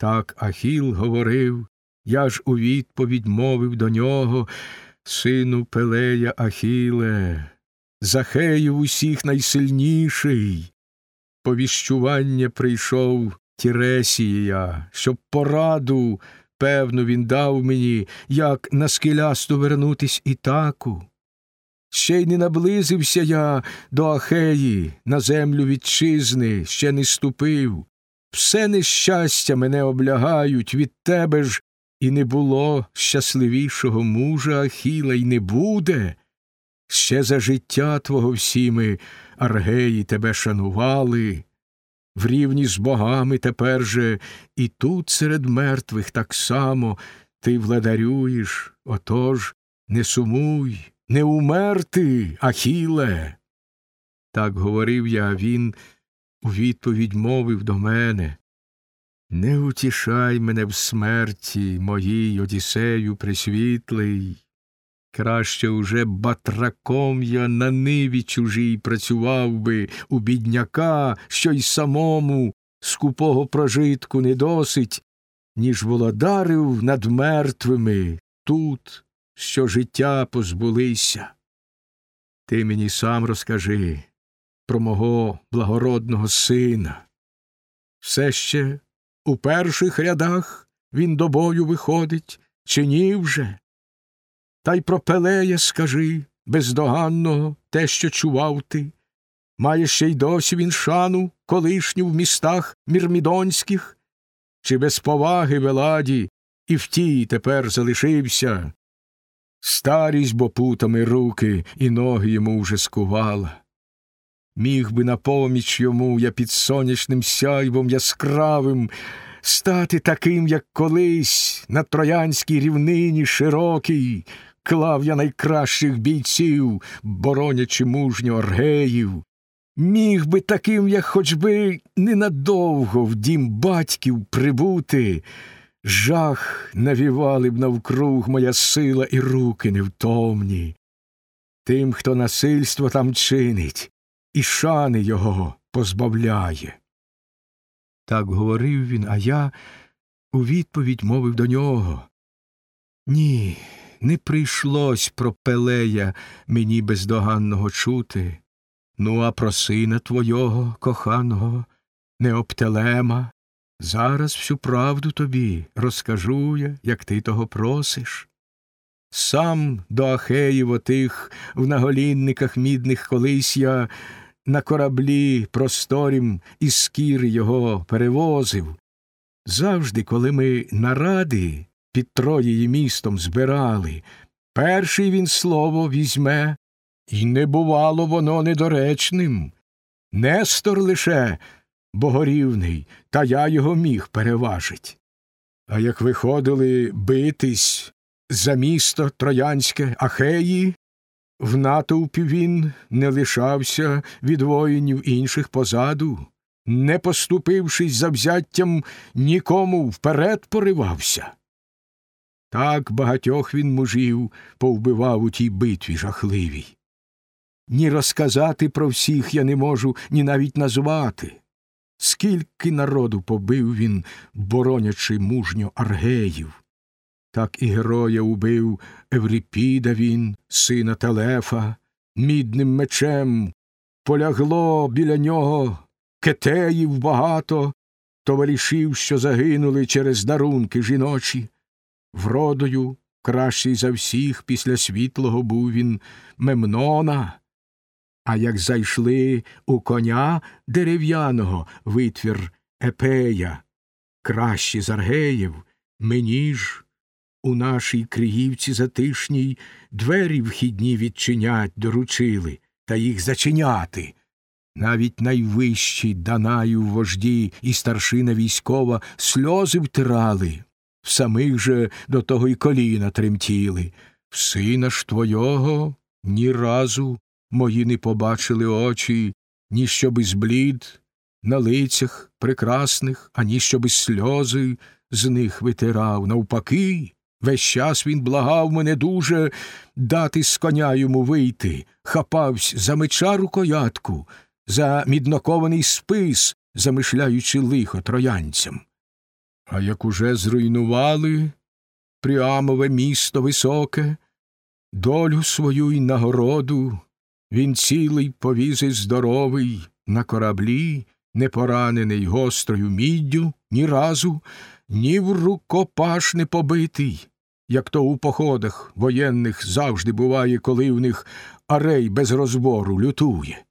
Так Ахіл говорив, я ж у відповідь мовив до нього, сину Пелея Ахіле, Захеїв усіх найсильніший. Повіщування прийшов Тіресія, щоб пораду, певну, він дав мені, як на скелясту вернутись Ітаку. Ще й не наблизився я до Ахеї, на землю вітчизни, ще не ступив. Все нещастя мене облягають від тебе ж, і не було щасливішого мужа Ахіла, й не буде. Ще за життя твого всі ми, аргеї, тебе шанували, в рівні з богами тепер же і тут серед мертвих так само ти владарюєш, отож не сумуй, не умерти, Ахіле. Так говорив я, а він у відповідь мовив до мене Не утішай мене в смерті моїй Одіссею присвітлий. Краще уже батраком я на ниві чужій працював би у бідняка, що й самому скупого прожитку не досить, ніж володарив над мертвими тут, що життя позбулися. Ти мені сам розкажи про мого благородного сина. Все ще у перших рядах він до бою виходить, чи ні вже? Та й про Пелея скажи, бездоганного, те, що чував ти. Має ще й досі він шану колишню в містах мірмідонських, чи без поваги веладі і в тій тепер залишився. Старість бо путами руки і ноги йому вже скувала. Міг би на поміч йому я під сонячним сяйвом яскравим стати таким, як колись на троянській рівнині широкій, клав я найкращих бійців, боронячи мужньо аргеїв. Міг би таким, як хоч би ненадовго в дім батьків прибути, жах навівали б навкруг моя сила і руки невтомні. Тим, хто насильство там чинить, і шани його позбавляє. Так говорив він, а я у відповідь мовив до нього. Ні, не прийшлось про Пелея мені бездоганного чути. Ну, а про сина твого коханого, Неоптелема, зараз всю правду тобі розкажу я, як ти того просиш. Сам до Ахеїв отих в наголінниках мідних колись я на кораблі просторім із скіри його перевозив. Завжди, коли ми наради під Троєї містом збирали, перший він слово візьме, і не бувало воно недоречним. Нестор лише богорівний, та я його міг переважить. А як виходили битись за місто Троянське Ахеї, в натовпі він не лишався від воїнів інших позаду, не поступившись за взяттям, нікому вперед поривався. Так багатьох він мужів повбивав у тій битві жахливій. Ні розказати про всіх я не можу, ні навіть назвати. Скільки народу побив він, боронячи мужньо аргеїв. Так і героя убив Евріпіда він, сина Телефа, мідним мечем, полягло біля нього кетеїв багато, товаришів, що загинули через дарунки жіночі. Вродою, кращий за всіх після світлого був він Мемнона. А як зайшли у коня дерев'яного витвір Епея, кращі з аргеїв, мені ж у нашій Криївці затишній двері вхідні відчинять доручили та їх зачиняти. Навіть найвищі Данаю вожді і старшина військова сльози втирали, в самих же до того й коліна тремтіли. В сина ж твого ні разу мої не побачили очі, ні щоби зблід на лицях прекрасних, ані щоби сльози з них витирав. Навпаки, весь час він благав мене дуже дати з коня йому вийти, хапавсь за меча рукоятку, за міднокований спис, замишляючи лихо троянцям. А як уже зруйнували Пріамове місто високе, долю свою й нагороду він цілий повіз і здоровий на кораблі, не поранений гострою міддю ні разу, ні в рукопаш не побитий, як то у походах воєнних завжди буває, коли в них арей без розбору лютує.